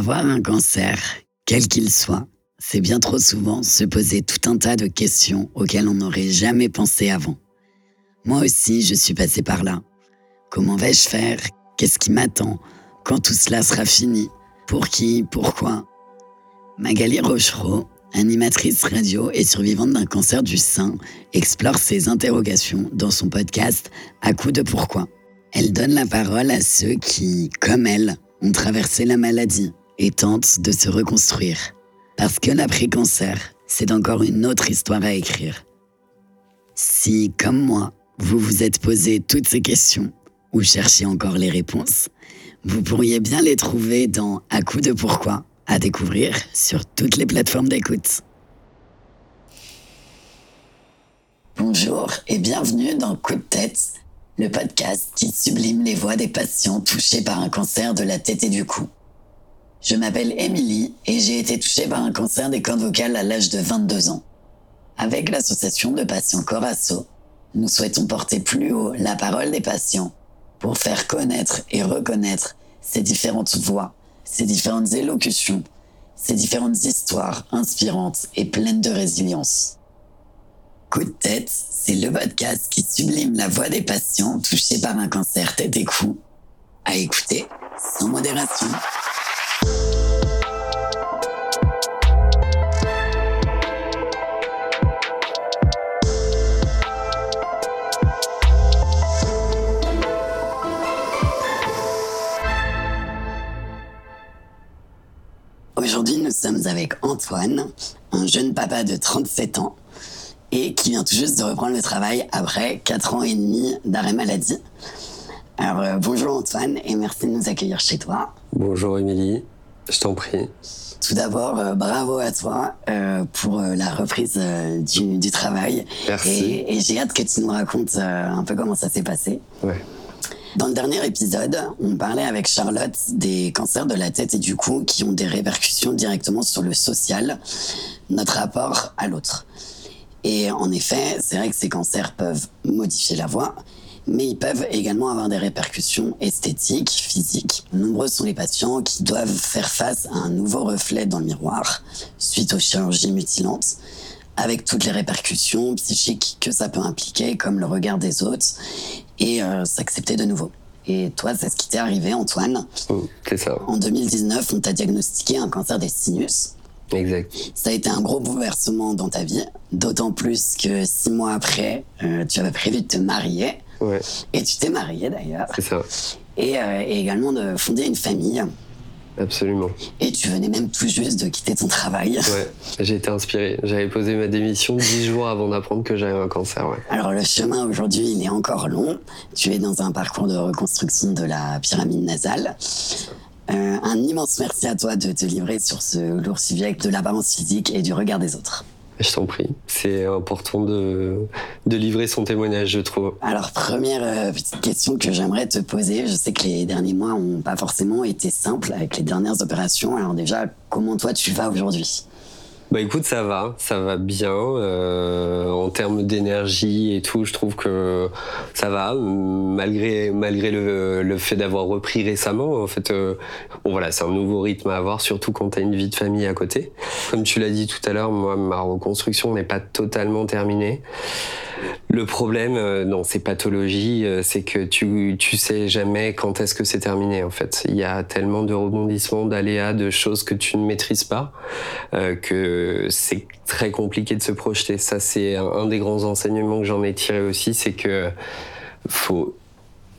Avoir un cancer, quel qu'il soit, c'est bien trop souvent se poser tout un tas de questions auxquelles on n'aurait jamais pensé avant. Moi aussi, je suis passé par là. Comment vais-je faire? Qu'est-ce qui m'attend? Quand tout cela sera fini? Pour qui? Pourquoi? Magali Rochereau, animatrice radio et survivante d'un cancer du sein, explore ces interrogations dans son podcast À coup de pourquoi. Elle donne la parole à ceux qui, comme elle, ont traversé la maladie et tentent de se reconstruire. Parce que l'après-cancer, c'est encore une autre histoire à écrire. Si, comme moi, vous vous êtes posé toutes ces questions ou cherchez encore les réponses, vous pourriez bien les trouver dans À coup de pourquoi, à découvrir sur toutes les plateformes d'écoute. Bonjour et bienvenue dans Coup de tête, le podcast qui sublime les voix des patients touchés par un cancer de la tête et du cou. Je m'appelle Émilie et j'ai été touchée par un cancer des cordes vocales à l'âge de 22 ans. Avec l'association de patients Corasso, nous souhaitons porter plus haut la parole des patients pour faire connaître et reconnaître ces différentes voix, ces différentes élocutions, ces différentes histoires inspirantes et pleines de résilience. Coup de tête, c'est le podcast qui sublime la voix des patients touchés par un cancer tête et cou. À écouter sans modération. Sommes avec Antoine, un jeune papa de 37 ans et qui vient tout juste de reprendre le travail après 4 ans et demi d'arrêt maladie. Alors euh, bonjour Antoine et merci de nous accueillir chez toi. Bonjour Émilie, je t'en prie. Tout d'abord, euh, bravo à toi euh, pour la reprise du, du, travail. Merci. Et, j'ai hâte que tu nous racontes un peu comment ça s'est passé. Ouais. Dans le dernier épisode, on parlait avec Charlotte des cancers de la tête et du cou qui ont des répercussions directement sur le social, notre rapport à l'autre. Et en effet, c'est vrai que ces cancers peuvent modifier la voix, mais ils peuvent également avoir des répercussions esthétiques, physiques. Nombreux sont les patients qui doivent faire face à un nouveau reflet dans le miroir suite aux chirurgies mutilantes, avec toutes les répercussions psychiques que ça peut impliquer, comme le regard des autres, et euh, s'accepter de nouveau. Et toi, c'est ce qui t'est arrivé, Antoine. Oh, c'est ça. En 2019, on t'a diagnostiqué un cancer des sinus. Exact. Ça a été un gros bouleversement dans ta vie, d'autant plus que six mois après, euh, tu avais prévu de te marier. Ouais. Et tu t'es marié d'ailleurs. C'est ça. Et, euh, et, également de fonder une famille. Absolument. Et tu venais même tout juste de quitter ton travail. Ouais, j'ai été inspiré. J'avais posé ma démission dix jours avant d'apprendre que j'avais un cancer. Ouais. Alors le chemin aujourd'hui, il est encore long. Tu es dans un parcours de reconstruction de la pyramide nasale. Euh, un immense merci à toi de te livrer sur ce lourd sujet de l'apparence physique et du regard des autres. Je t'en prie. C'est important de, de, livrer son témoignage, je trouve. Alors, première euh, petite question que j'aimerais te poser. Je sais que les derniers mois n'ont pas forcément été simples avec les dernières opérations. Alors déjà, comment toi tu vas aujourd'hui? Bah écoute, ça va, ça va bien. Euh, en termes d'énergie et tout, je trouve que ça va, malgré, malgré le, le fait d'avoir repris récemment. En fait, euh, bon voilà, c'est un nouveau rythme à avoir, surtout quand t'as une vie de famille à côté. Comme tu l'as dit tout à l'heure, moi, ma reconstruction n'est pas totalement terminée. Le problème euh, dans ces pathologies, euh, c'est que tu, tu sais jamais quand est-ce que c'est terminé en fait. Il y a tellement de rebondissements, d'aléas, de choses que tu ne maîtrises pas euh, que c'est très compliqué de se projeter. Ça, c'est un des grands enseignements que j'en ai tiré aussi, c'est que faut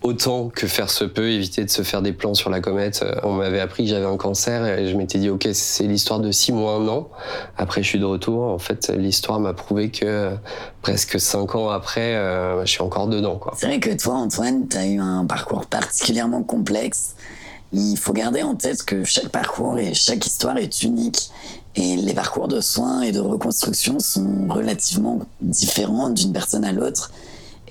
autant que faire se peut, éviter de se faire des plans sur la comète. Euh, on m'avait appris que j'avais un cancer et je m'étais dit, ok, c'est l'histoire de six mois, un an. Après, je suis de retour. En fait, l'histoire m'a prouvé que presque cinq ans après, euh, je suis encore dedans. C'est vrai que toi, Antoine, tu as eu un parcours particulièrement complexe. Il faut garder en tête que chaque parcours et chaque histoire est unique. Et les parcours de soins et de reconstruction sont relativement différents d'une personne à l'autre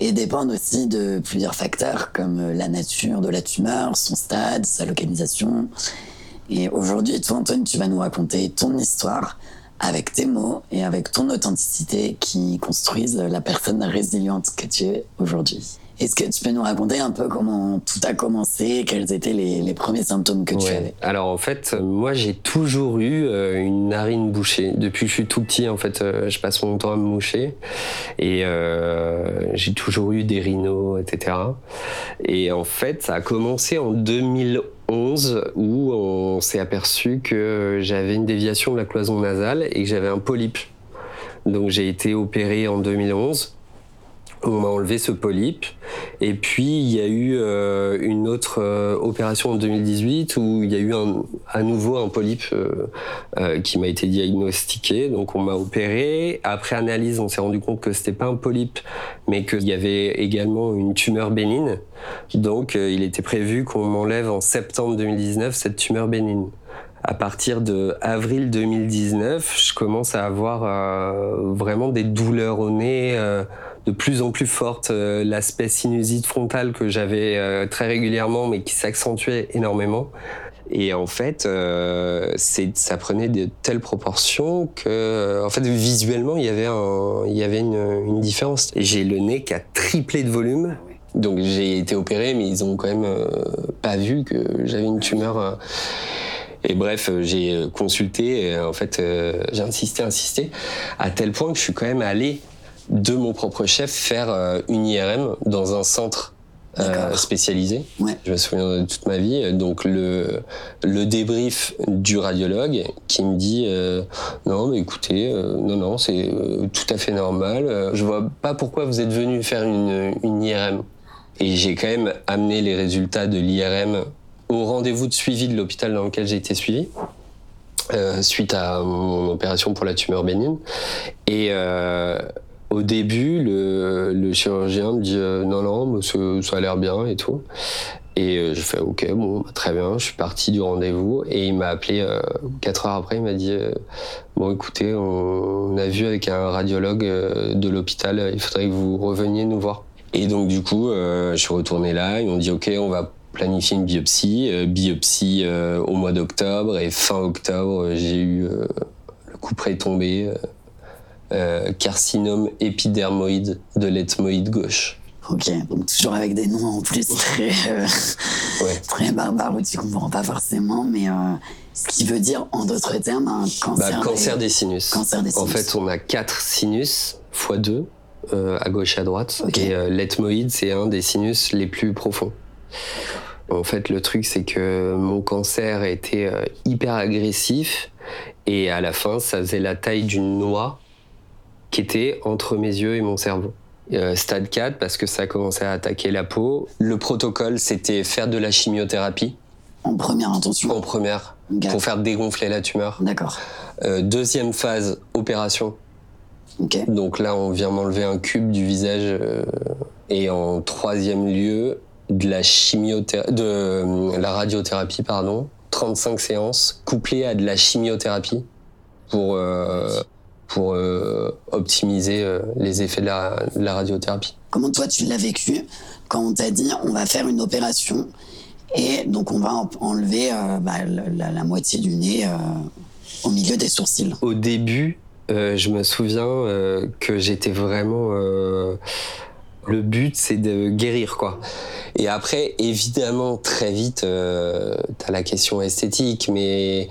et dépendent aussi de plusieurs facteurs comme la nature de la tumeur, son stade, sa localisation. Et aujourd'hui, toi, Antoine, tu vas nous raconter ton histoire avec tes mots et avec ton authenticité qui construisent la personne résiliente que tu es aujourd'hui. Est-ce que tu peux nous raconter un peu comment tout a commencé, quels étaient les, premiers symptômes que tu avais? Alors en fait, moi j'ai toujours eu euh, une narine bouchée. Depuis que je suis tout petit, en fait, euh, je passe mon temps à me moucher. Et euh, j'ai toujours eu des rhinos, etc. Et en fait, ça a commencé en 2011 où on s'est aperçu que j'avais une déviation de la cloison nasale et que j'avais un polype. Donc j'ai été opéré en 2011 on m'a enlevé ce polype. Et puis, il y a eu euh, une autre euh, opération en 2018 où il y a eu un, à nouveau un polype euh, qui m'a été diagnostiqué. Donc, on m'a opéré. Après analyse, on s'est rendu compte que c'était pas un polype, mais qu'il y avait également une tumeur bénigne. Donc, il était prévu qu'on m'enlève en septembre 2019 cette tumeur bénigne. À partir de avril 2019, je commence à avoir vraiment des douleurs au nez de plus en plus forte. Euh, l'aspect sinusite frontal que j'avais euh, très régulièrement, mais qui s'accentuait énormément. Et en fait, euh, ça prenait de telles proportions que, en fait, visuellement, il y avait, il y avait une, une différence. J'ai le nez qui a triplé de volume. Donc j'ai été opéré, mais ils ont quand même pas vu que j'avais une tumeur. Et bref, j'ai consulté, et en fait, j'ai insisté, insisté, à tel point que je suis quand même allé de mon propre chef faire euh, une IRM dans un centre euh, spécialisé. Je me souviens de toute ma vie. Donc le, le débrief du radiologue qui me dit euh, non mais écoutez non non c'est tout à fait normal. je vois pas pourquoi vous êtes venu faire une, une IRM. Et j'ai quand même amené les résultats de l'IRM au rendez-vous de suivi de l'hôpital dans lequel j'ai été suivi. suite à mon opération pour la tumeur bénigne. Et au début, le, chirurgien me dit euh, non, non, ça, a l'air bien et tout. Et euh, je fais ok, bon, bah, très bien. Je suis parti du rendez-vous et il m'a appelé euh, quatre heures après. Il m'a dit bon, écoutez, on, a vu avec un radiologue de l'hôpital, il faudrait que vous reveniez nous voir. Et donc du coup, je suis retourné là. Ils m'ont dit ok, on va planifier une biopsie. biopsie au mois d'octobre et fin octobre, j'ai eu le coup près tombé. Euh, carcinome épidermoïde de l'ethmoïde gauche. Ok, donc toujours avec des noms en plus très, euh, très barbares où tu comprends pas forcément, mais euh, ce qui veut dire en d'autres termes un cancer, bah, cancer des... sinus. Cancer des sinus. En fait, on a quatre sinus fois deux à gauche et à droite, et l'ethmoïde c'est un des sinus les plus profonds. En fait, le truc c'est que mon cancer était hyper agressif et à la fin, ça faisait la taille d'une noix qui était entre mes yeux et mon cerveau. Euh, stade 4 parce que ça a commencé à attaquer la peau. Le protocole, c'était faire de la chimiothérapie. En première intention En première, pour faire dégonfler la tumeur. D'accord. Euh, deuxième phase, opération. Ok. Donc là, on vient m'enlever un cube du visage. Euh, et en troisième lieu, de la chimiothérapie, de la radiothérapie, pardon. 35 séances couplées à de la chimiothérapie pour pour euh, optimiser euh, les effets de la, radiothérapie. Comment toi tu l'as vécu quand on t'a dit on va faire une opération et donc on va enlever euh, bah, la, moitié du nez au milieu des sourcils? Au début, je me souviens que j'étais vraiment le but c'est de guérir quoi. Et après évidemment très vite tu as la question esthétique mais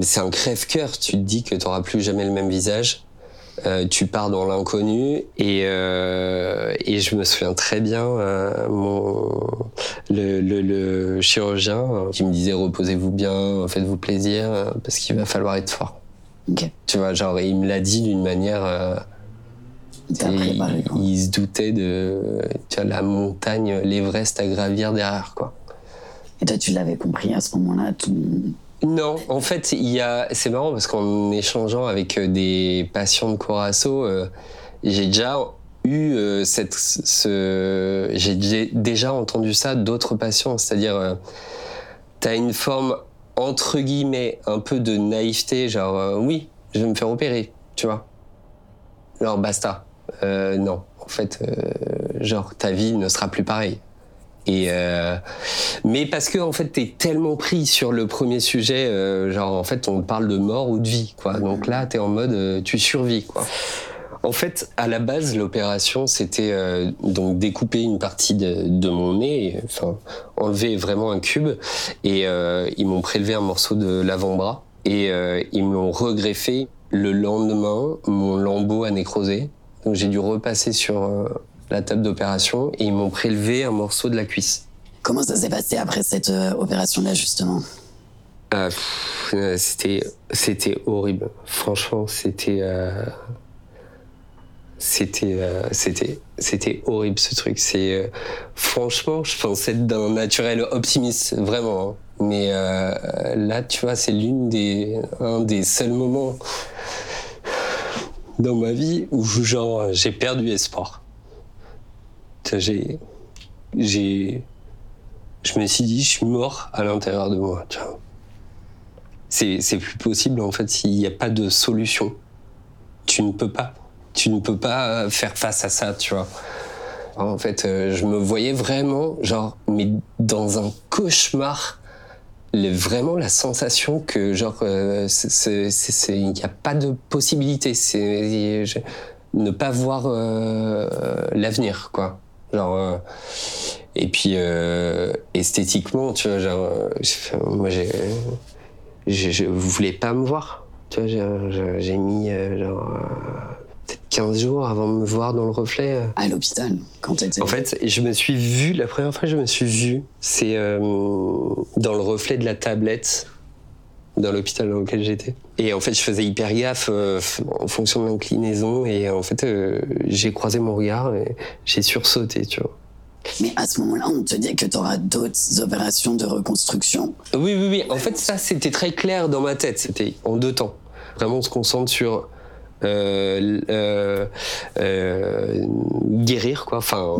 c'est un crève-cœur. Tu te dis que tu n'auras plus jamais le même visage. Euh, tu pars dans l'inconnu et, euh, et je me souviens très bien euh, mon, le, le, le, chirurgien qui me disait reposez-vous bien, faites-vous plaisir parce qu'il va falloir être fort. Tu vois, genre il me l'a dit d'une manière. il, il, se doutait de tu vois, la montagne, l'Everest à gravir derrière quoi. Et toi tu l'avais compris à ce moment-là tout non, en fait, il y a. C'est marrant parce qu'en échangeant avec euh, des patients de Corasso, euh, j'ai déjà eu euh, cette. Ce... J'ai déjà entendu ça d'autres patients, c'est-à-dire, tu as une forme entre guillemets un peu de naïveté, genre oui, je vais me faire opérer, tu vois. Alors basta. non, en fait, genre ta vie ne sera plus pareille. Et euh, mais parce que en fait t'es tellement pris sur le premier sujet, euh, genre en fait on parle de mort ou de vie, quoi. Donc là t'es en mode euh, tu survis, quoi. En fait, à la base, l'opération, c'était euh, donc découper une partie de, mon nez, enfin enlever vraiment un cube, et euh, ils m'ont prélevé un morceau de l'avant-bras et euh, ils m'ont regreffé. Le lendemain, mon lambeau a nécrosé, donc j'ai dû repasser sur la table d'opération et ils m'ont prélevé un morceau de la cuisse. Comment ça s'est passé après cette opération-là, justement? C'était c'était horrible. Franchement, c'était c'était euh, c'était c'était horrible ce truc c'est euh, franchement je pensais être d'un naturel optimiste vraiment hein. mais euh, là tu vois c'est l'une des un des seuls moments dans ma vie où genre j'ai perdu espoir j'ai j'ai je me suis dit je suis mort à l'intérieur de moi tu vois c'est c'est plus possible en fait s'il n'y a pas de solution tu ne peux pas tu ne peux pas faire face à ça, tu vois. En fait, euh, je me voyais vraiment, genre, mais dans un cauchemar, vraiment la sensation que, genre, euh, il n'y a pas de possibilité. C'est ne pas voir euh, l'avenir, quoi. Genre, et puis, esthétiquement, tu vois, genre, moi, j'ai, je voulais pas me voir? Tu vois, j'ai mis, genre, peut-être 15 jours avant de me voir dans le reflet. Euh. À l'hôpital, quand t'étais. En fait, je me suis vu, la première fois que je me suis vu, c'est euh, dans le reflet de la tablette dans l'hôpital dans lequel j'étais. Et en fait, je faisais hyper gaffe euh, en fonction de l'inclinaison. Et en fait, j'ai croisé mon regard et j'ai sursauté, tu vois. Mais à ce moment-là, on te dit que tu auras d'autres opérations de reconstruction. Oui, oui, oui. En fait, ça, c'était très clair dans ma tête. C'était en deux temps. Vraiment, on se concentre sur euh, euh, euh, guérir, quoi. Enfin,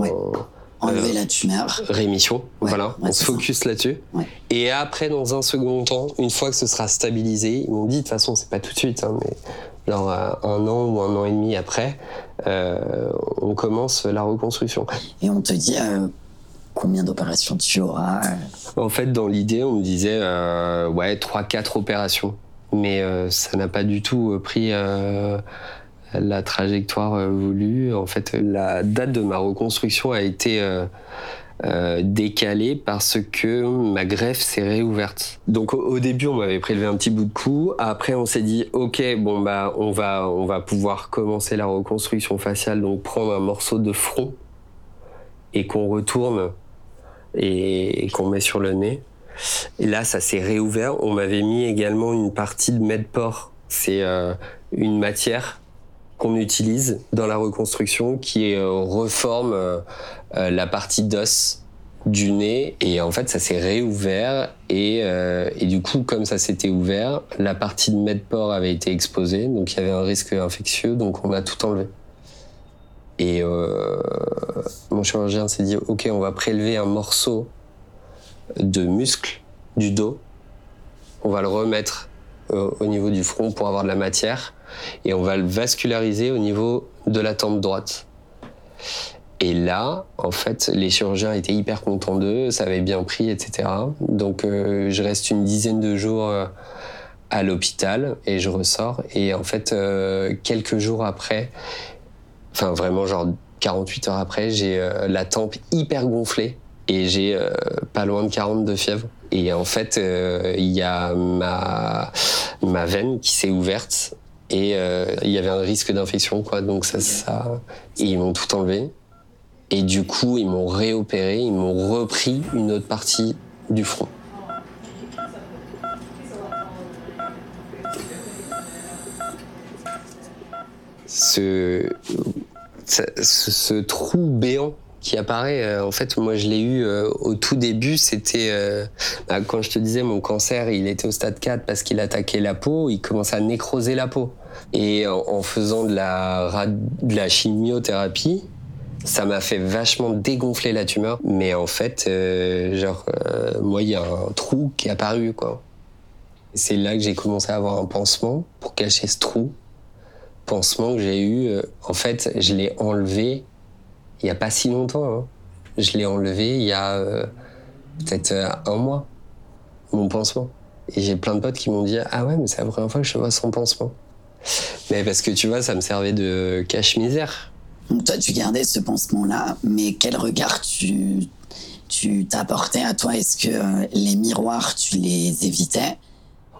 enlever la tumeur. Rémission, voilà, on se focus là-dessus. Et après, dans un second temps, une fois que ce sera stabilisé, ils m'ont dit, de toute façon, c'est pas tout de suite, hein, mais genre un an ou un an et demi après, on commence la reconstruction. Et on te dit combien d'opérations tu auras En fait, dans l'idée, on me disait, ouais, 3-4 opérations mais euh, ça n'a pas du tout euh, pris euh, la trajectoire voulue. En fait, la date de ma reconstruction a été décalée parce que ma greffe s'est réouverte. Donc au, début, on m'avait prélevé un petit bout de cou. Après, on s'est dit, ok, bon bah, on va, on va pouvoir commencer la reconstruction faciale. Donc prendre un morceau de front et qu'on retourne et qu'on met sur le nez. Et là, ça s'est réouvert. On m'avait mis également une partie de Medport. C'est euh, une matière qu'on utilise dans la reconstruction qui euh, reforme euh, la partie d'os du nez. Et en fait ça s'est réouvert et, et, du coup comme ça s'était ouvert la partie de Medport avait été exposée. Donc il y avait un risque infectieux. Donc on a tout enlevé. Et mon chirurgien s'est dit ok on va prélever un morceau de muscle du dos. On va le remettre euh, au niveau du front pour avoir de la matière et on va le vasculariser au niveau de la tempe droite. Et là, en fait, les chirurgiens étaient hyper contents d'eux, ça avait bien pris, etc. Donc, euh, je reste une dizaine de jours euh, à l'hôpital et je ressors. Et en fait, quelques jours après, enfin vraiment genre 48 heures après, j'ai la tempe hyper gonflée et j'ai euh, pas loin de 40 de fièvre. Et en fait, euh, il y a ma veine qui s'est ouverte et euh, il y avait un risque d'infection, quoi. Donc ça, ça, et ils m'ont tout enlevé. Et du coup, ils m'ont réopéré, ils m'ont repris une autre partie du front. Ce, ce, ce trou béant qui apparaît. Euh, en fait, moi, je l'ai eu euh, au tout début. C'était euh, bah, quand je te disais mon cancer, il était au stade 4 parce qu'il attaquait la peau. Il commençait à nécroser la peau. Et en, faisant de la, de la chimiothérapie, ça m'a fait vachement dégonfler la tumeur. Mais en fait, genre, moi, il y a un trou qui est apparu, quoi. C'est là que j'ai commencé à avoir un pansement pour cacher ce trou. Pansement que j'ai eu, en fait, je l'ai enlevé il n'y a pas si longtemps. Hein. Je l'ai enlevé il y a euh, peut-être euh, un mois, mon pansement. Et j'ai plein de potes qui m'ont dit Ah ouais, mais c'est la première fois que je vois son pansement. Mais parce que tu vois, ça me servait de cache-misère. Donc toi, tu gardais ce pansement-là, mais quel regard tu tu t'apportais à toi? Est-ce que euh, les miroirs, tu les évitais?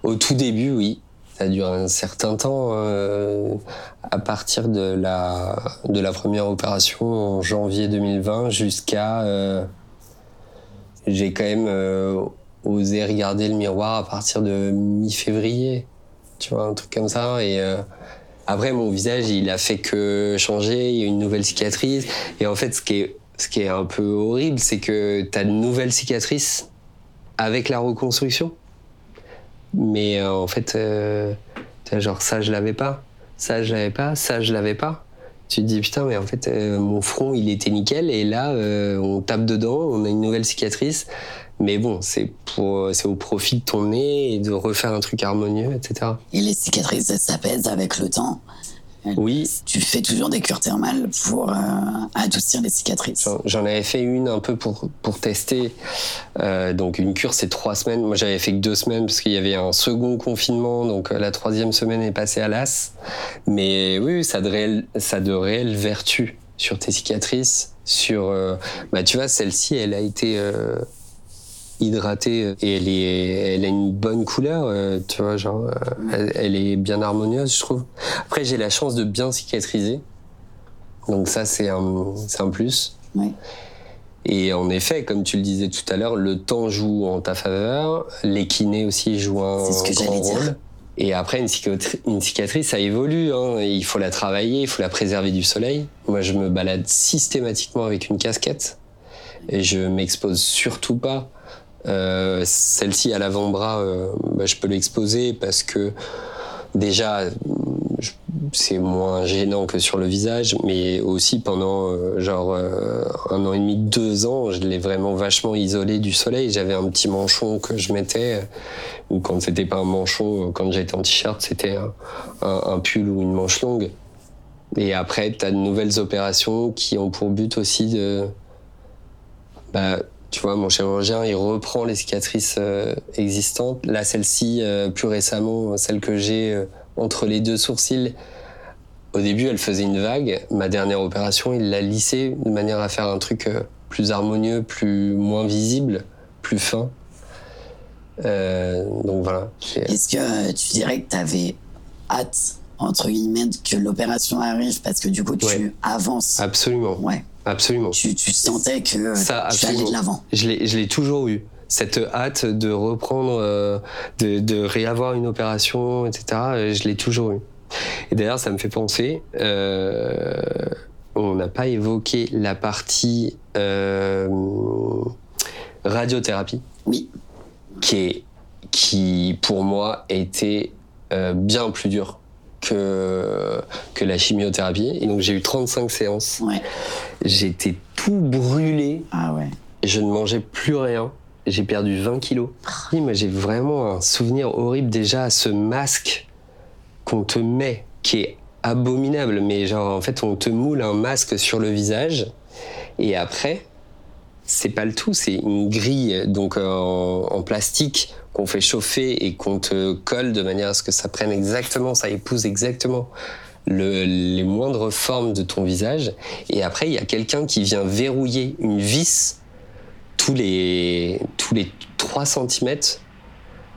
Au tout début, oui. Ça a duré un certain temps. Euh, à partir de la, de la première opération en janvier 2020 jusqu'à... Euh, j'ai quand même osé regarder le miroir à partir de mi-février. Tu vois, un truc comme ça. Et après, mon visage, il a fait que changer. Il y a une nouvelle cicatrice. Et en fait, ce qui est ce qui est un peu horrible, c'est que tu as de nouvelles cicatrices avec la reconstruction. Mais euh, en fait, euh, genre ça je l'avais pas, ça je l'avais pas, ça je l'avais pas. Tu te dis putain, mais en fait, euh, mon front il était nickel et là on tape dedans, on a une nouvelle cicatrice. Mais bon, c'est pour, c'est au profit de ton nez et de refaire un truc harmonieux, etc. Et les cicatrices, ça s'apaise avec le temps. Oui. Tu fais toujours des cures thermales pour euh, adoucir les cicatrices. J'en avais fait une un peu pour, pour tester. Euh, donc une cure, c'est trois semaines. Moi, j'avais fait que deux semaines parce qu'il y avait un second confinement. Donc euh, la troisième semaine est passée à l'as. Mais oui, ça a de réelles, ça de réelles vertus sur tes cicatrices. Sur, bah, tu vois, celle-ci, elle a été hydratée et elle, est, elle a une bonne couleur, euh, tu vois, genre, euh, elle, est bien harmonieuse, je trouve. Après, j'ai la chance de bien cicatriser. Donc ça, c'est un, plus. Et en effet, comme tu le disais tout à l'heure, le temps joue en ta faveur, les kinés aussi jouent un ce que grand rôle. Dire. Et après, une cicatrice, une cicatrice, ça évolue. Hein. Il faut la travailler, il faut la préserver du soleil. Moi, je me balade systématiquement avec une casquette. Et je m'expose surtout pas euh, celle-ci à l'avant-bras, euh, bah, je peux l'exposer parce que déjà c'est moins gênant que sur le visage, mais aussi pendant euh, genre un an et demi, deux ans, je l'ai vraiment vachement isolé du soleil. J'avais un petit manchon que je mettais, ou quand c'était pas un manchon, quand j'étais en t-shirt, c'était un, pull ou une manche longue. Et après, tu as de nouvelles opérations qui ont pour but aussi de bah, tu vois, mon chirurgien, il reprend les cicatrices euh, existantes. Là, celle-ci, euh, plus récemment, celle que j'ai euh, entre les deux sourcils, au début, elle faisait une vague. Ma dernière opération, il l'a lissée de manière à faire un truc plus harmonieux, plus moins visible, plus fin. donc voilà. Est-ce que tu dirais que tu avais hâte, entre guillemets, que l'opération arrive? Parce que du coup, tu avances Absolument. Ouais. Absolument. Tu, sentais que ça, tu allais de l'avant. Je l'ai toujours eu. Cette hâte de reprendre, euh, de, réavoir une opération, etc., euh, je l'ai toujours eu. Et d'ailleurs, ça me fait penser, euh, on n'a pas évoqué la partie radiothérapie. Oui. Qui, est, qui pour moi, était bien plus dure que, que la chimiothérapie. Et donc j'ai eu 35 séances. Ouais. J'étais tout brûlé. Ah ouais. Je ne mangeais plus rien. J'ai perdu 20 kilos. Oui, mais j'ai vraiment un souvenir horrible déjà à ce masque qu'on te met, qui est abominable. Mais genre, en fait, on te moule un masque sur le visage. Et après, c'est pas le tout, c'est une grille donc en, en plastique qu'on fait chauffer et qu'on te colle de manière à ce que ça prenne exactement, ça épouse exactement les moindres formes de ton visage. Et après, il y a quelqu'un qui vient verrouiller une vis tous les, tous les 3 cm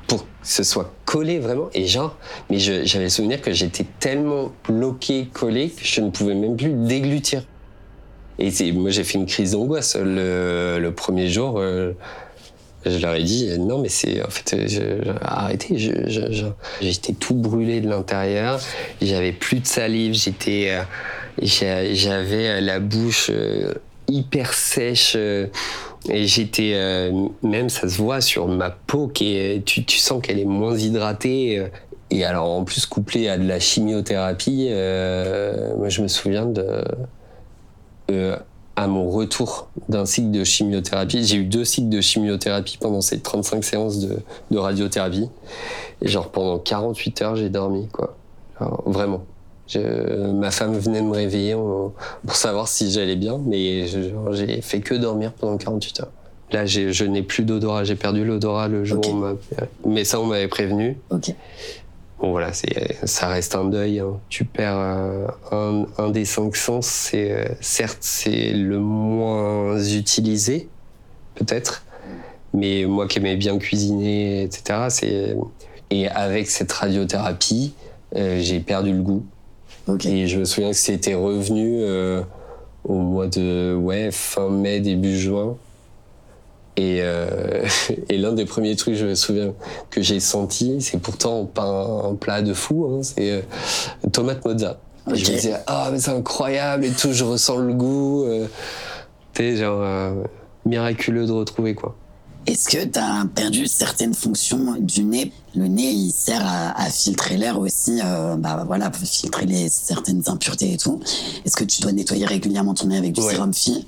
pour que ce soit collé vraiment. Et genre, mais j'avais le souvenir que j'étais tellement bloqué, collé, que je ne pouvais même plus déglutir. Et moi, j'ai fait une crise d'angoisse le, le, premier jour. Euh, je leur ai dit non mais c'est en fait arrêtez j'étais tout brûlé de l'intérieur j'avais plus de salive j'étais euh, j'avais la bouche euh, hyper sèche euh, et j'étais même ça se voit sur ma peau qui tu, tu sens qu'elle est moins hydratée et alors en plus couplé à de la chimiothérapie moi je me souviens de à mon retour d'un cycle de chimiothérapie. J'ai eu deux cycles de chimiothérapie pendant ces 35 séances de, radiothérapie. Et genre pendant 48 heures, j'ai dormi, quoi. vraiment. ma femme venait de me réveiller pour savoir si j'allais bien, mais j'ai fait que dormir pendant 48 heures. Là, je n'ai plus d'odorat. J'ai perdu l'odorat le jour où on m'a. Mais ça, on m'avait prévenu. Ok. Bon voilà, c'est, ça reste un deuil. Hein. Tu perds un, un, des cinq sens. C'est certes c'est le moins utilisé, peut-être, mais moi qui aimais bien cuisiner, etc. C'est et avec cette radiothérapie, j'ai perdu le goût. Et je me souviens que c'était revenu au mois de ouais, fin mai, début juin. Et, euh, et l'un des premiers trucs, je me souviens, que j'ai senti, c'est pourtant pas un, plat de fou, hein, c'est euh, tomate mozza. Je me disais, ah, mais c'est incroyable et tout, je ressens le goût. Euh, genre euh, miraculeux de retrouver, quoi. Est-ce que tu as perdu certaines fonctions du nez? Le nez, il sert à, filtrer l'air aussi, euh, bah voilà, pour filtrer les, certaines impuretés et tout. Est-ce que tu dois nettoyer régulièrement ton nez avec du sérum Phi?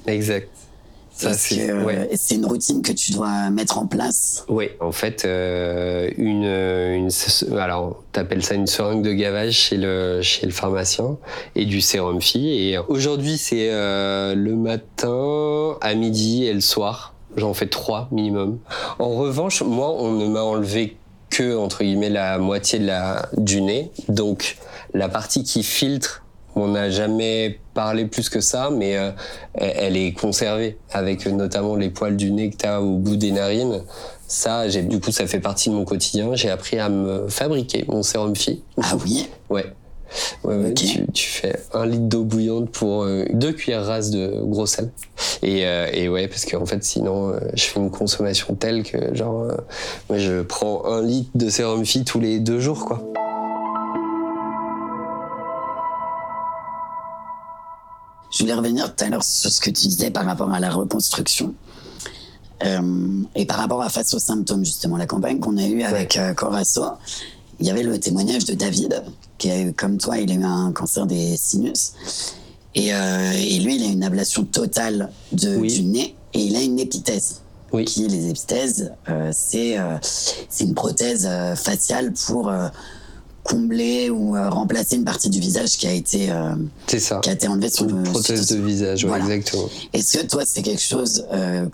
Exact. c'est ouais. une routine que tu dois mettre en place Oui, en fait, euh, une, une, alors t'appelles ça une seringue de gavage chez le chez le pharmacien et du sérum Phi. Et aujourd'hui, c'est euh, le matin, à midi et le soir. J'en fais trois minimum. En revanche, moi, on ne m'a enlevé que, entre guillemets, la moitié de la, du nez. Donc, la partie qui filtre, on n'a jamais parlé plus que ça, mais euh, elle est conservée avec notamment les poils du nez que tu as au bout des narines. Ça, du coup, ça fait partie de mon quotidien. J'ai appris à me fabriquer mon sérum phi. Ah oui? Ouais. Ouais, tu, fais un litre d'eau bouillante pour euh, deux cuillères rases de gros sel. Et, euh, et ouais, parce qu'en fait, sinon, euh, je fais une consommation telle que, genre, moi, je prends un litre de sérum phi tous les deux jours, quoi. Je voulais revenir tout à l'heure sur ce que tu disais par rapport à la reconstruction. et par rapport à face aux symptômes, justement, la campagne qu'on a eue avec Corasso, il y avait le témoignage de David, qui a eu, comme toi, il a eu un cancer des sinus. Et, euh, et lui, il a une ablation totale de, du nez et il a une épithèse. Oui. Qui, les épithèses, euh, c'est euh, une prothèse euh, faciale pour euh, combler ou remplacer une partie du visage qui a été ça. qui a été enlevée sur une prothèse de visage ouais, exactement. Est-ce que toi c'est quelque chose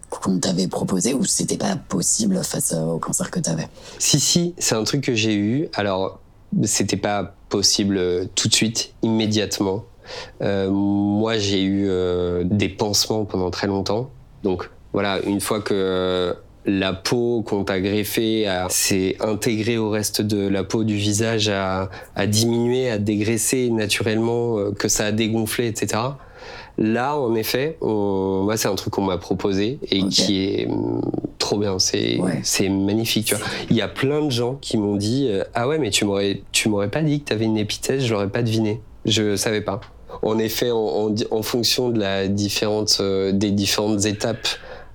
qu'on t'avait proposé ou c'était pas possible face au cancer que tu avais si si c'est un truc que j'ai eu. Alors c'était pas possible euh, tout de suite, immédiatement. Euh, moi, j'ai eu euh, des pansements pendant très longtemps. Donc voilà, une fois que la peau qu'on t'a greffée s'est intégrée au reste de la peau du visage, a, a diminué, a dégraissé naturellement, que ça a dégonflé, etc. Là, en effet, moi, c'est un truc qu'on m'a proposé et qui est mm, trop bien. C'est magnifique. Tu vois. Il y a plein de gens qui m'ont dit euh, ah ouais, mais tu m'aurais tu m'aurais pas dit que tu avais une épithèse, je l'aurais pas deviné. Je savais pas. En effet, en, en, fonction de la différente euh, des différentes étapes.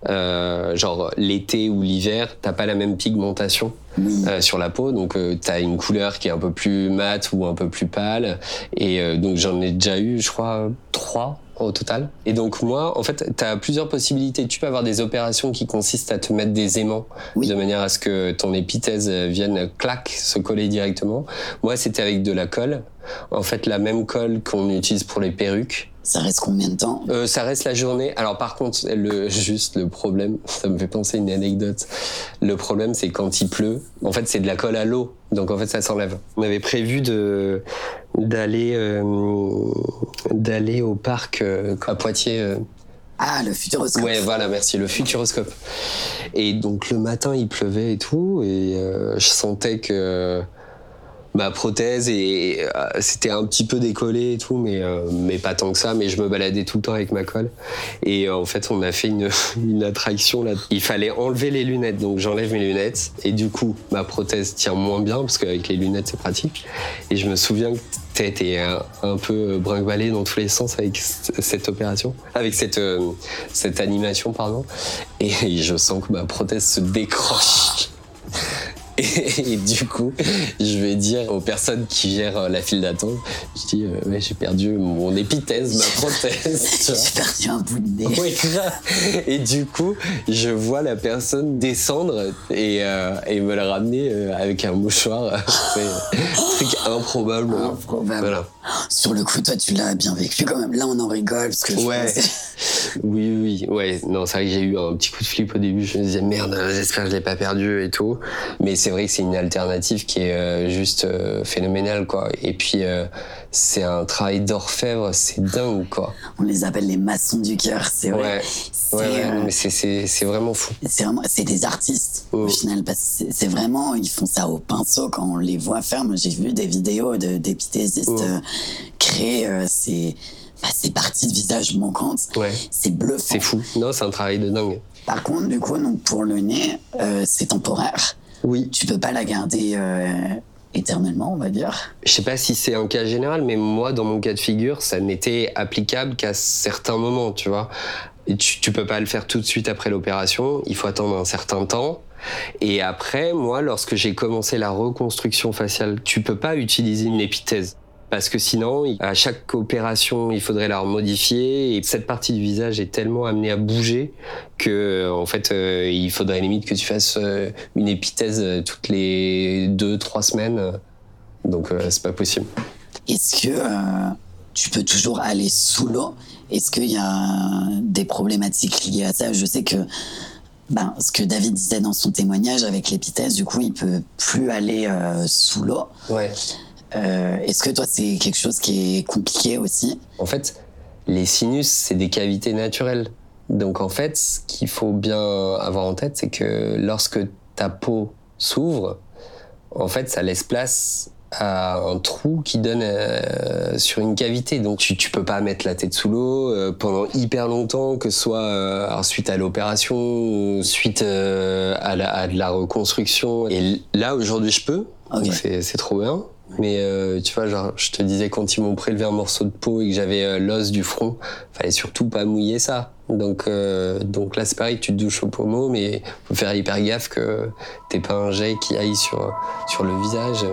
Euh, genre l'été ou l'hiver, t'as pas la même pigmentation euh, sur la peau, donc euh, t'as une couleur qui est un peu plus mate ou un peu plus pâle. Et donc j'en ai déjà eu, je crois, trois au total. Et donc moi, en fait, tu as plusieurs possibilités. Tu peux avoir des opérations qui consistent à te mettre des aimants de manière à ce que ton épithèse vienne clac se coller directement. Moi, c'était avec de la colle. En fait, la même colle qu'on utilise pour les perruques. Ça reste combien de temps? Euh, Ça reste la journée. Alors par contre, le, juste le problème, ça me fait penser à une anecdote. Le problème, c'est quand il pleut. En fait, c'est de la colle à l'eau, donc en fait, ça s'enlève. On avait prévu de d'aller euh, d'aller au parc euh, à Poitiers. Euh. Ah, le futuroscope. Ouais, voilà, merci, le futuroscope. Et donc le matin, il pleuvait et tout, et je sentais que ma prothèse et euh, c'était un petit peu décollé et tout mais euh, mais pas tant que ça mais je me baladais tout le temps avec ma colle. Et euh, en fait on a fait une, une attraction là. Il fallait enlever les lunettes donc j'enlève mes lunettes. Et du coup ma prothèse tient moins bien parce qu'avec les lunettes c'est pratique. Et je me souviens que tête un, peu brinque dans tous les sens avec cette opération. Avec cette cette animation pardon. Et je sens que ma prothèse se décroche et, du coup, je vais dire aux personnes qui gèrent euh, la file d'attente, je dis, euh, j'ai perdu mon épithèse, ma prothèse. j'ai perdu un bout de nez. Et du coup, je vois la personne descendre et, euh, et me la ramener avec un mouchoir. truc improbable. Improbable. Voilà. Sur le coup, toi, tu l'as bien vécu quand même. Là, on en rigole. Parce que ouais. Oui, oui, ouais. Non, c'est vrai que j'ai eu un petit coup de flip au début. Je me disais merde, j'espère que je l'ai pas perdu et tout. Mais c'est vrai que c'est une alternative qui est euh, juste euh, phénoménale, quoi. Et puis, euh, c'est un travail d'orfèvre, c'est dingue, quoi. On les appelle les maçons du cœur, c'est vrai. Ouais, ouais, mais c'est vraiment fou. C'est vraiment, c'est des artistes, au oh. final, parce que c'est vraiment, ils font ça au pinceau quand on les voit faire. Moi, j'ai vu des vidéos d'épithésistes de, oh. créer ces c'est parties de visage manquantes. Ouais. C'est bluffant. C'est fou. Non, c'est un travail de dingue. Par contre, du coup, donc, pour le nez, euh, c'est temporaire. Oui. Tu peux pas la garder euh, éternellement, on va dire. Je sais pas si c'est un cas général, mais moi, dans mon cas de figure, ça n'était applicable qu'à certains moments, tu vois. Et tu, tu peux pas le faire tout de suite après l'opération. Il faut attendre un certain temps. Et après, moi, lorsque j'ai commencé la reconstruction faciale, tu peux pas utiliser une épithèse parce que sinon, à chaque opération, il faudrait la modifier et cette partie du visage est tellement amenée à bouger que, en fait, euh, il faudrait limite que tu fasses euh, une épithèse euh, toutes les deux, trois semaines. Donc, c'est pas possible. Est-ce que tu peux toujours aller sous l'eau? Est-ce qu'il y a des problématiques liées à ça? Je sais que ben, ce que David disait dans son témoignage avec l'épithèse, du coup, il peut plus aller sous l'eau. Ouais. Euh, est-ce que toi, c'est quelque chose qui est compliqué aussi En fait, les sinus, c'est des cavités naturelles. Donc en fait, ce qu'il faut bien avoir en tête, c'est que lorsque ta peau s'ouvre, en fait, ça laisse place à un trou qui donne euh, sur une cavité. Donc tu, tu peux pas mettre la tête sous l'eau euh, pendant hyper longtemps, que ce soit suite à l'opération ou suite à, la, à, de la reconstruction. Et là, aujourd'hui, je peux. C'est trop bien. Mais euh, tu vois, genre, je te disais quand ils m'ont prélevé un morceau de peau et que j'avais euh, l'os du front, fallait surtout pas mouiller ça. Donc, euh, donc là, c'est pareil, tu te douches au pommeau, mais faut faire hyper gaffe que t'aies pas un jet qui aille sur, sur le visage.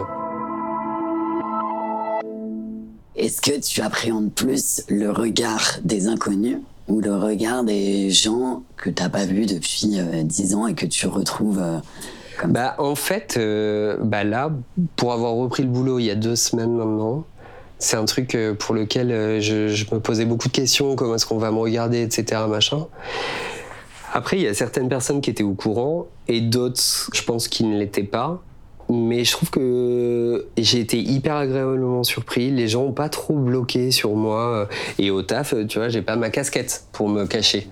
Est-ce que tu appréhendes plus le regard des inconnus ou le regard des gens que t'as pas vus depuis dix ans et que tu retrouves bah, En fait, euh, bah là, pour avoir repris le boulot il y a deux semaines maintenant, c'est un truc euh, pour lequel euh, je, me posais beaucoup de questions, comment est-ce qu'on va me regarder, etc. Machin. Après, il y a certaines personnes qui étaient au courant et d'autres, je pense, qui ne l'étaient pas. Mais je trouve que j'ai été hyper agréablement surpris. Les gens n'ont pas trop bloqué sur moi. Et au taf, tu vois, j'ai pas ma casquette pour me cacher.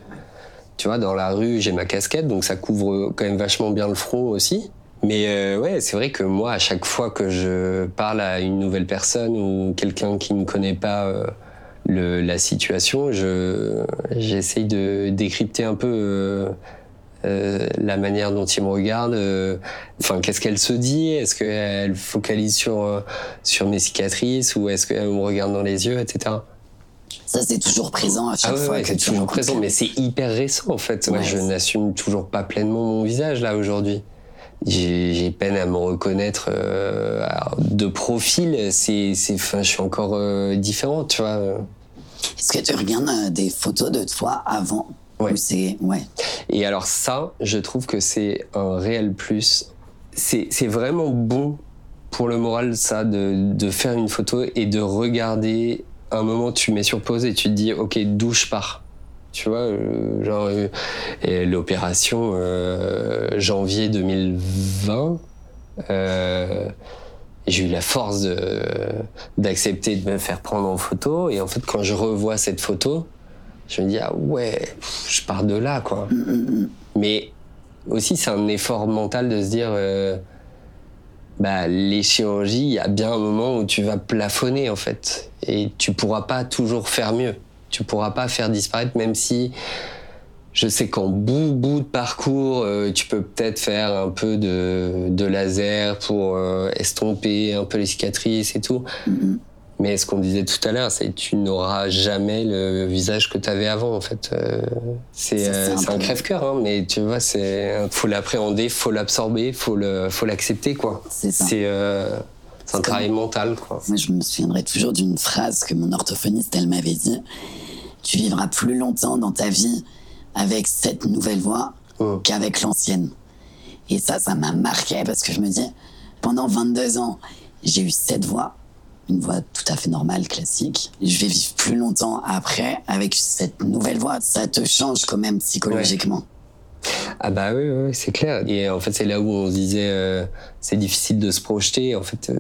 Tu vois, dans la rue, j'ai ma casquette, donc ça couvre quand même vachement bien le front aussi. Mais euh, ouais, c'est vrai que moi, à chaque fois que je parle à une nouvelle personne ou quelqu'un qui ne connaît pas euh, le, la situation, je, j'essaye de décrypter un peu euh, euh la manière dont il me regarde. Enfin, qu'est-ce qu'elle se dit Est-ce qu'elle focalise sur, sur mes cicatrices ou est-ce qu'elle me regarde dans les yeux, etc. Ça, c'est toujours présent à chaque ah fois. c'est toujours présent, mais c'est hyper récent en fait. Moi, je n'assume toujours pas pleinement mon visage là aujourd'hui. J'ai peine à me reconnaître euh, de profil. C'est, enfin, je suis encore euh, différent, tu vois. Est-ce que tu regardes euh, des photos de toi avant Ouais. ouais. Et alors ça, je trouve que c'est un réel plus. C'est vraiment bon pour le moral, ça, de, de faire une photo et de regarder un moment, tu mets sur pause et tu te dis, ok, douche part. Tu vois, euh, genre, euh, l'opération euh, janvier 2020, j'ai eu la force d'accepter de, me faire prendre en photo. Et en fait, quand je revois cette photo, je me dis, ah ouais, je pars de là, quoi. Mm, mm, mm. Mais aussi, c'est un effort mental de se dire, bah, les chirurgies, il y a bien un moment où tu vas plafonner en fait. Et tu pourras pas toujours faire mieux. Tu pourras pas faire disparaître, même si je sais qu'en bout, bout de parcours, euh, tu peux peut-être faire un peu de, de laser pour euh, estomper un peu les cicatrices et tout. Mm-hmm. Mais ce qu'on disait tout à l'heure, c'est que tu n'auras jamais le visage que tu avais avant, en fait. Euh, c'est euh, un, crève-cœur, hein, mais tu vois, c'est faut l'appréhender, faut l'absorber, faut le, faut l'accepter, quoi. C'est euh, un travail mental, quoi. Moi, je me souviendrai toujours d'une phrase que mon orthophoniste, elle m'avait dit. Tu vivras plus longtemps dans ta vie avec cette nouvelle voix oh. qu'avec l'ancienne. Et ça, ça m'a marqué parce que je me dis, pendant 22 ans, j'ai eu cette voix une voix tout à fait normale, classique. Je vais vivre plus longtemps après avec cette nouvelle voix. Ça te change quand même psychologiquement. Ah bah oui, c'est clair. Et en fait, c'est là où on se disait, euh, c'est difficile de se projeter. En fait, euh,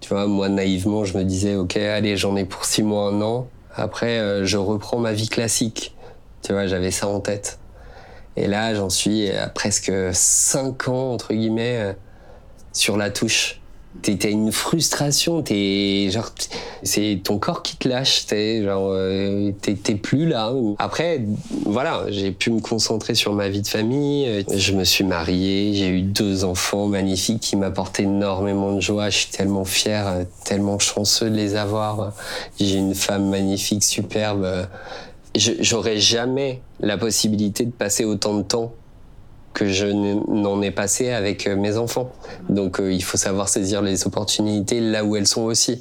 tu vois, moi naïvement, je me disais, ok, allez, j'en ai pour six mois, un an. Après, euh, je reprends ma vie classique. Tu vois, j'avais ça en tête. Et là, j'en suis à presque cinq ans, entre guillemets, sur la touche t'as une frustration, t'es genre c'est ton corps qui te lâche, t'es genre euh, t'es plus là. Après voilà, j'ai pu me concentrer sur ma vie de famille. Je me suis marié, j'ai eu deux enfants magnifiques qui m'apportent énormément de joie. Je suis tellement fier, tellement chanceux de les avoir. J'ai une femme magnifique, superbe. J'aurais jamais la possibilité de passer autant de temps que je n'en ai passé avec euh, mes enfants. Donc euh, il faut savoir saisir les opportunités là où elles sont aussi.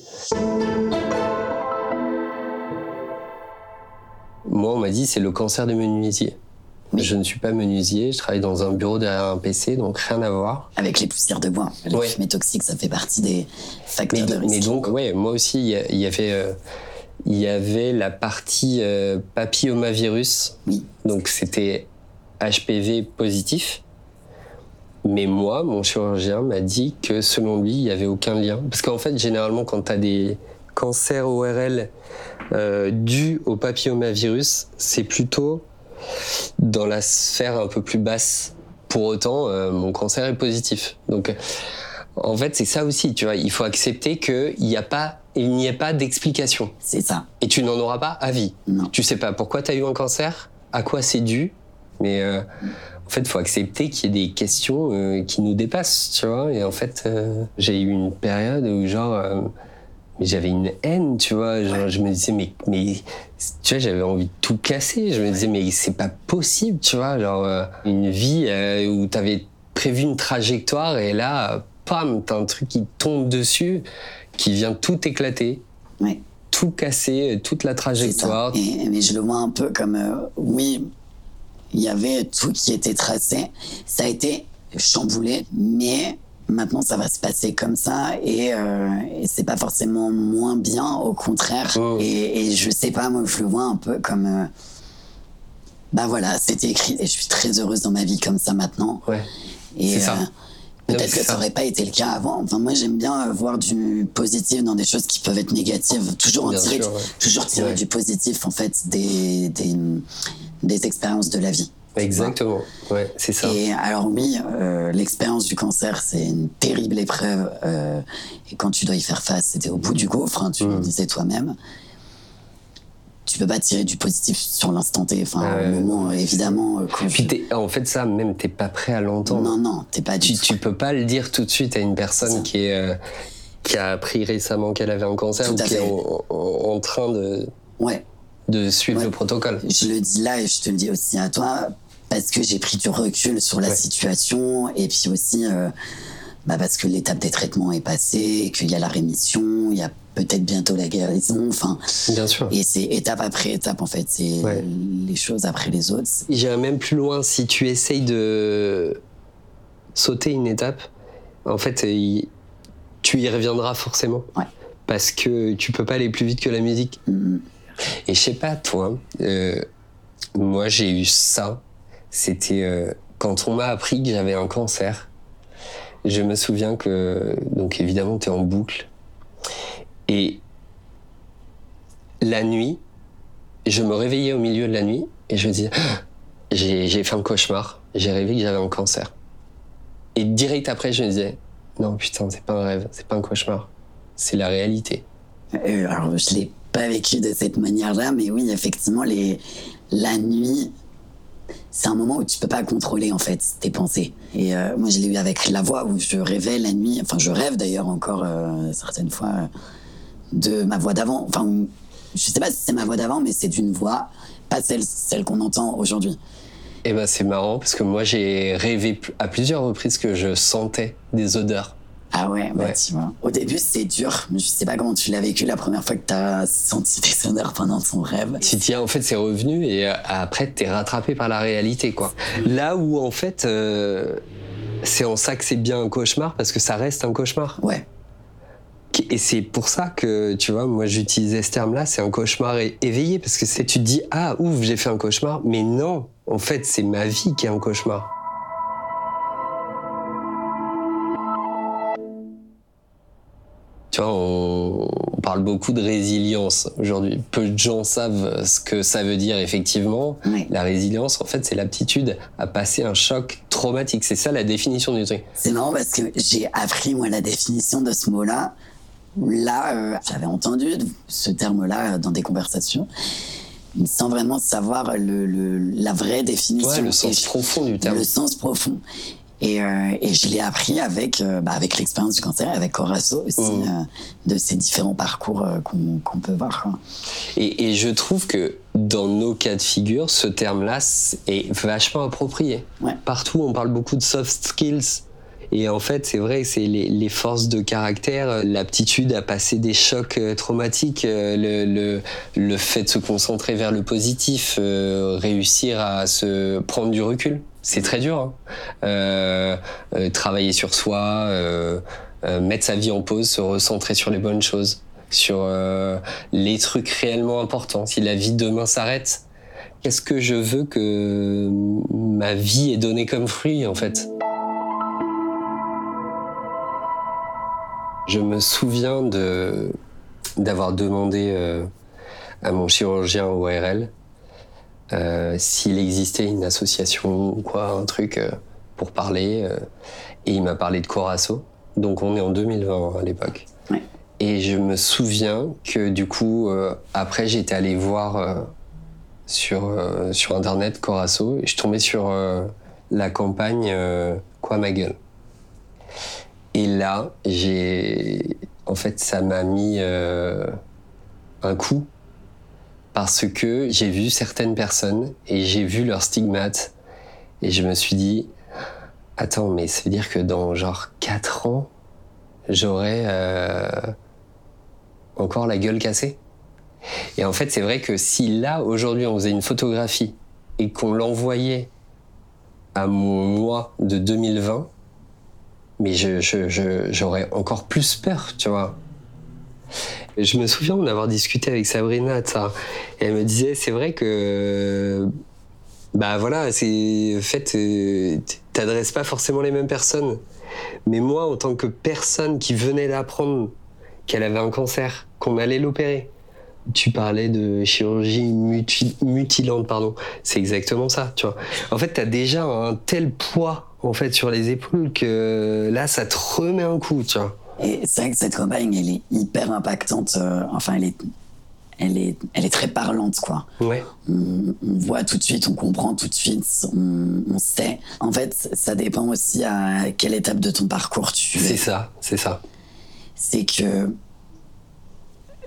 Moi, on m'a dit c'est le cancer de menuisier. Je ne suis pas menuisier, je travaille dans un bureau derrière un PC, donc rien à voir. Avec les poussières de bois, les ouais. fumées toxiques, ça fait partie des facteurs de risque. Mais donc, ouais, moi aussi, il y, avait, euh, il y avait la partie papillomavirus. Oui. Donc c'était HPV positif. Mais moi, mon chirurgien m'a dit que selon lui, il n'y avait aucun lien. Parce qu'en fait, généralement, quand tu as des cancers ORL euh, dus au papillomavirus, c'est plutôt dans la sphère un peu plus basse. Pour autant, euh, mon cancer est positif. Donc, en fait, c'est ça aussi, tu vois. Il faut accepter qu'il n'y a pas il n'y a pas d'explication. C'est ça. Et tu n'en auras pas à vie. Non. Tu sais pas pourquoi tu as eu un cancer, à quoi c'est dû, mais euh, en fait, il faut accepter qu'il y ait des questions euh, qui nous dépassent, tu vois. Et en fait, euh, j'ai eu une période où, genre, j'avais une haine, tu vois. Genre, je me disais, mais, mais tu vois, j'avais envie de tout casser. Je me disais, mais c'est pas possible, tu vois. Genre, une vie où t'avais prévu une trajectoire et là, pam, t'as un truc qui tombe dessus, qui vient tout éclater. Tout casser, toute la trajectoire. mais je le vois un peu comme, oui, il y avait tout qui était tracé. Ça a été chamboulé, mais maintenant ça va se passer comme ça et, euh, c'est pas forcément moins bien, au contraire. Oh. Et, je sais pas, moi je le vois un peu comme. Euh, bah voilà, c'était écrit et je suis très heureuse dans ma vie comme ça maintenant. Ouais. Et ça. Euh, peut-être que ça aurait pas été le cas avant. Enfin, moi, j'aime bien voir du positif dans des choses qui peuvent être négatives. Toujours tirer, toujours tirer du positif, en fait, des, des, des expériences de la vie. Exactement, ouais, c'est ça. Et alors oui, euh, l'expérience du cancer, c'est une terrible épreuve. Euh, et quand tu dois y faire face, c'était au bout du gouffre, hein, tu le mm. disais toi-même. Tu peux pas tirer du positif sur l'instant T. Enfin, au moment, évidemment. Euh, Puis en fait, ça, même, t'es pas prêt à l'entendre. Non, non, t'es pas tu, du Tu peux pas le dire tout de suite à une personne qui est qui a appris récemment qu'elle avait un cancer ou qui est en, en, train de. Ouais de suivre le protocole. Je le dis là et je te le dis aussi à toi parce que j'ai pris du recul sur la situation et puis aussi euh, bah parce que l'étape des traitements est passée, qu'il y a la rémission, il y a peut-être bientôt la guérison, enfin. Bien sûr. Et c'est étape après étape en fait, c'est les choses après les autres. J'irais même plus loin si tu essayes de sauter une étape, en fait, tu y reviendras forcément. Ouais. Parce que tu peux pas aller plus vite que la musique. Mm-hmm. Et je sais pas, toi, euh, moi j'ai eu ça. C'était euh, quand on m'a appris que j'avais un cancer. Je me souviens que, donc évidemment, tu es en boucle. Et la nuit, je me réveillais au milieu de la nuit et je me disais, ah, j'ai fait un cauchemar, j'ai rêvé que j'avais un cancer. Et direct après, je me disais, non putain, c'est pas un rêve, c'est pas un cauchemar, c'est la réalité. Euh, alors, je l'ai pas vécu de cette manière-là, mais oui, effectivement, les, la nuit, c'est un moment où tu peux pas contrôler en fait tes pensées. Et euh, moi, je l'ai eu avec la voix où je rêvais la nuit. Enfin, je rêve d'ailleurs encore euh, certaines fois de ma voix d'avant. Enfin, je sais pas si c'est ma voix d'avant, mais c'est d'une voix pas celle, celle qu'on entend aujourd'hui. Et eh ben c'est marrant parce que moi j'ai rêvé à plusieurs reprises que je sentais des odeurs. Ah ouais, bah tu vois. Au début, c'est dur. Je sais pas comment tu l'as vécu la première fois que t'as senti des odeurs pendant ton rêve. Si tiens, en fait, c'est revenu et euh, après, t'es rattrapé par la réalité, quoi. Là où, en fait, euh, c'est en ça que c'est bien un cauchemar parce que ça reste un cauchemar. Ouais. Et c'est pour ça que, tu vois, moi j'utilisais ce terme-là, c'est un cauchemar éveillé, parce que tu te dis, ah, ouf, j'ai fait un cauchemar, mais non, en fait, c'est ma vie qui est un cauchemar. Tu vois, on, parle beaucoup de résilience aujourd'hui. Peu de gens savent ce que ça veut dire effectivement. La résilience, en fait, c'est l'aptitude à passer un choc traumatique. C'est ça la définition du truc. C'est marrant parce que j'ai appris, moi, la définition de ce mot-là. Là, euh, j'avais entendu ce terme-là dans des conversations sans vraiment savoir le, la vraie définition. Ouais, le sens profond du terme. Le sens profond. Et, euh, et je l'ai appris avec, euh, bah, avec l'expérience du cancer, avec Corasso aussi, mmh. euh, de ces différents parcours qu'on peut voir. Et, et, je trouve que dans nos cas de figure, ce terme-là est vachement approprié. Ouais. Partout, on parle beaucoup de soft skills. Et en fait, c'est vrai, c'est les, les, forces de caractère, l'aptitude à passer des chocs traumatiques, le, le, le, fait de se concentrer vers le positif, réussir à se prendre du recul c'est très dur. Hein. Euh, euh, travailler sur soi, euh, mettre sa vie en pause, se recentrer sur les bonnes choses, sur les trucs réellement importants. Si la vie demain s'arrête, qu'est-ce que je veux que ma vie ait donné comme fruit en fait? Je me souviens de d'avoir demandé à mon chirurgien ORL euh, s'il existait une association ou quoi, un truc euh, pour parler. Euh, et il m'a parlé de Corasso. Donc on est en 2020 à l'époque. Et je me souviens que du coup, après, j'étais allé voir sur, sur Internet Corasso et je tombais sur la campagne Quoi ma gueule. Et là, j'ai. En fait, ça m'a mis un coup parce que j'ai vu certaines personnes et j'ai vu leurs stigmates et je me suis dit attends mais ça veut dire que dans genre 4 ans j'aurai euh, encore la gueule cassée? Et en fait c'est vrai que si là aujourd'hui on faisait une photographie et qu'on l'envoyait à mon moi de 2020 mais je, j'aurais encore plus peur tu vois? Je me souviens d'en avoir discuté avec Sabrina. Et elle me disait, c'est vrai que. Bah voilà, c'est. En fait, euh, t'adresses pas forcément les mêmes personnes. Mais moi, en tant que personne qui venait d'apprendre qu'elle avait un cancer, qu'on allait l'opérer, tu parlais de chirurgie mutilante, pardon. C'est exactement ça, tu vois. En fait, t'as déjà un tel poids en fait sur les épaules que là, ça te remet un coup, tu vois. Et c'est vrai que cette campagne, elle est hyper impactante. Euh, enfin, elle est, elle est, elle est très parlante, quoi. Ouais. On, voit tout de suite, on comprend tout de suite, on, sait. En fait, ça dépend aussi à quelle étape de ton parcours tu es. C'est ça, c'est ça. C'est que,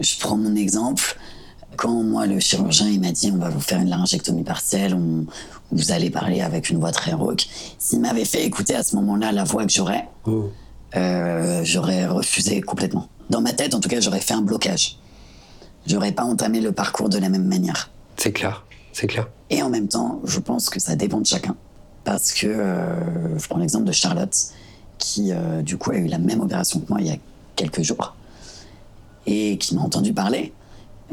je prends mon exemple. Quand moi, le chirurgien, il m'a dit on va vous faire une laryngectomie partielle, on, vous allez parler avec une voix très rauque. S'il m'avait fait écouter à ce moment-là la voix que j'aurais, mmh. Euh, j'aurais refusé complètement. Dans ma tête, en tout cas, j'aurais fait un blocage. J'aurais pas entamé le parcours de la même manière. C'est clair, c'est clair. Et en même temps, je pense que ça dépend de chacun. Parce que euh, je prends l'exemple de Charlotte, qui euh, du coup a eu la même opération que moi il y a quelques jours, et qui m'a entendu parler.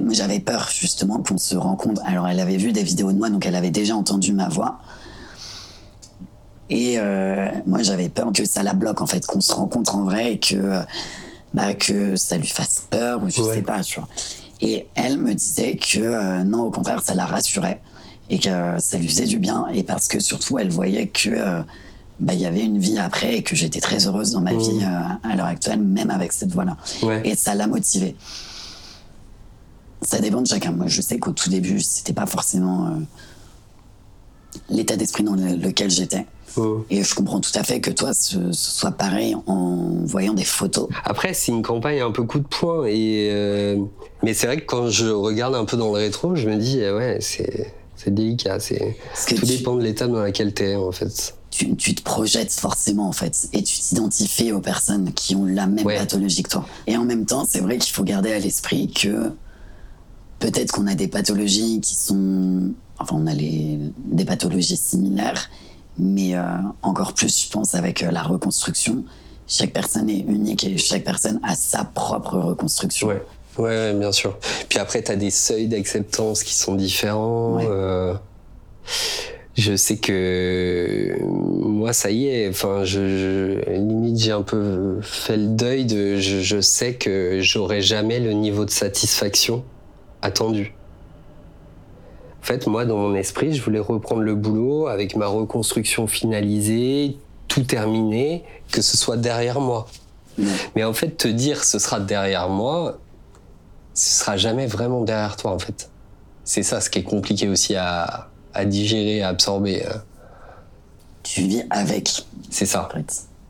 J'avais peur justement qu'on se rencontre. Alors, elle avait vu des vidéos de moi, donc elle avait déjà entendu ma voix. Et euh, moi, j'avais peur que ça la bloque, en fait, qu'on se rencontre en vrai et que, bah, que ça lui fasse peur ou je sais pas, tu vois. Et elle me disait que euh, non, au contraire, ça la rassurait et que ça lui faisait du bien. Et parce que surtout, elle voyait que euh, bah, y avait une vie après et que j'étais très heureuse dans ma mmh. vie à l'heure actuelle, même avec cette voix-là. Et ça l'a motivée. Ça dépend de chacun. Moi, je sais qu'au tout début, c'était pas forcément l'état d'esprit dans lequel j'étais. Et je comprends tout à fait que toi, ce, soit pareil en voyant des photos. Après, c'est une campagne un peu coup de poing. Et euh, Mais c'est vrai que quand je regarde un peu dans le rétro, je me dis, eh ouais, c'est, délicat. Tout dépend de l'état dans lequel tu es, en fait. Tu, tu, te projettes forcément, en fait. Et tu t'identifies aux personnes qui ont la même pathologie que toi. Et en même temps, c'est vrai qu'il faut garder à l'esprit que peut-être qu'on a des pathologies qui sont. Enfin, on a les, des pathologies similaires mais euh, encore plus, je pense, avec euh, la reconstruction, chaque personne est unique et chaque personne a sa propre reconstruction. Ouais, ouais, bien sûr. Puis après, tu as des seuils d'acceptance qui sont différents. Euh, je sais que moi, ça y est, enfin, je, limite, j'ai un peu fait le deuil de. Je, je sais que j'aurai jamais le niveau de satisfaction attendu. En fait, moi, dans mon esprit, je voulais reprendre le boulot avec ma reconstruction finalisée, tout terminé, que ce soit derrière moi. Mais en fait, te dire ce sera derrière moi, ce sera jamais vraiment derrière toi, en fait. C'est ça ce qui est compliqué aussi à, à digérer, à absorber. Hein. Tu vis avec. C'est ça.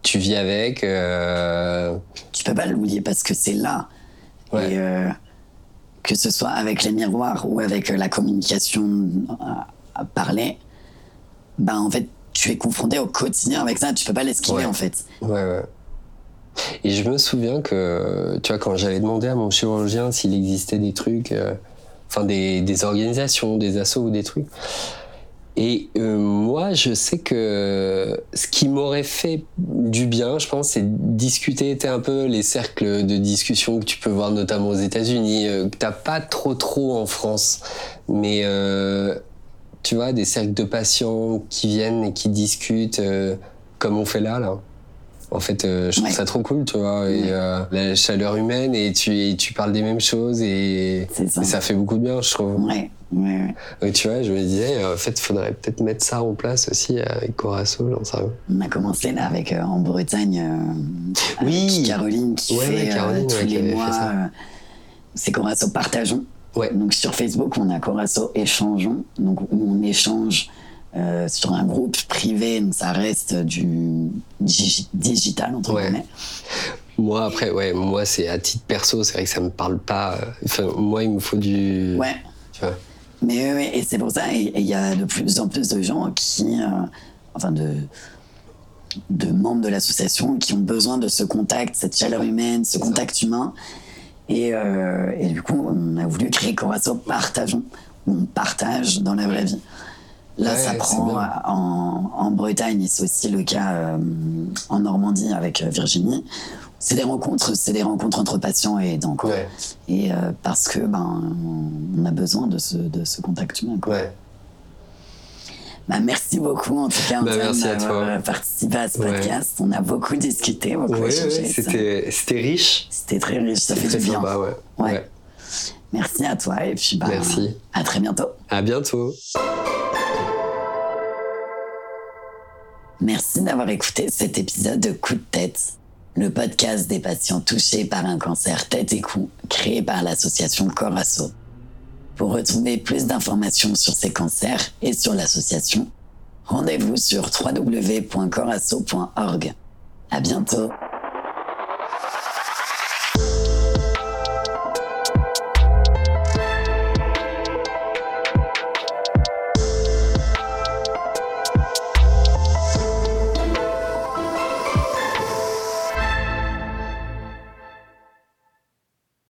Tu vis avec. Euh... Tu peux pas l'oublier parce que c'est là. Et euh, que ce soit avec les miroirs ou avec la communication à, parler, ben en fait, tu es confronté au quotidien avec ça. Tu peux pas l'esquiver en fait. Ouais, ouais. Et je me souviens que, tu vois, quand j'avais demandé à mon chirurgien s'il existait des trucs, euh, enfin des, des, organisations, des assos ou des trucs, et euh, moi, je sais que ce qui m'aurait fait du bien, je pense, c'est discuter un peu les cercles de discussion que tu peux voir notamment aux États-Unis, euh, que t'as pas trop trop en France, mais euh, tu vois, des cercles de patients qui viennent et qui discutent comme on fait là, là. En fait, je trouve ça trop cool, tu vois, et la chaleur humaine et tu, et tu parles des mêmes choses et ça. et ça. fait beaucoup de bien, je trouve. Ouais. Ouais, tu vois, je me disais, en fait, il faudrait peut-être mettre ça en place aussi avec Corasso, j'en sais rien. On a commencé là avec euh, en Bretagne, euh, oui. Caroline qui fait euh, tous les mois. c'est Corasso Partageons. Donc sur Facebook, on a Corasso Échangeons, donc où on échange sur un groupe privé, donc ça reste du digital entre guillemets. Moi après, ouais, moi c'est à titre perso, c'est vrai que ça me parle pas. Enfin, moi il me faut du. Ouais. Tu vois. Mais oui, et c'est pour ça, il y a de plus en plus de gens qui, euh, enfin de, de membres de l'association qui ont besoin de ce contact, cette chaleur humaine, ce contact humain. Et, euh, et, du coup, on a voulu créer Corazon Partageons, où on partage dans la vraie vie. Là, ça prend en, en, Bretagne, et c'est aussi le cas euh, en Normandie avec Virginie, c'est des rencontres, c'est des rencontres entre patients et aidants. Et euh, parce que ben, on a besoin de ce, de ce contact humain. Quoi. Bah, merci beaucoup en tout cas bah, d'avoir participé à ce podcast. On a beaucoup discuté, beaucoup C'était, c'était riche. C'était très riche, ça fait du bien. ouais. Merci à toi et puis bah, merci. à très bientôt. À bientôt. Merci d'avoir écouté cet épisode de Coup de tête le podcast des patients touchés par un cancer tête et cou, créé par l'association Corasso. Pour retrouver plus d'informations sur ces cancers et sur l'association, rendez-vous sur www.corasso.org. À bientôt.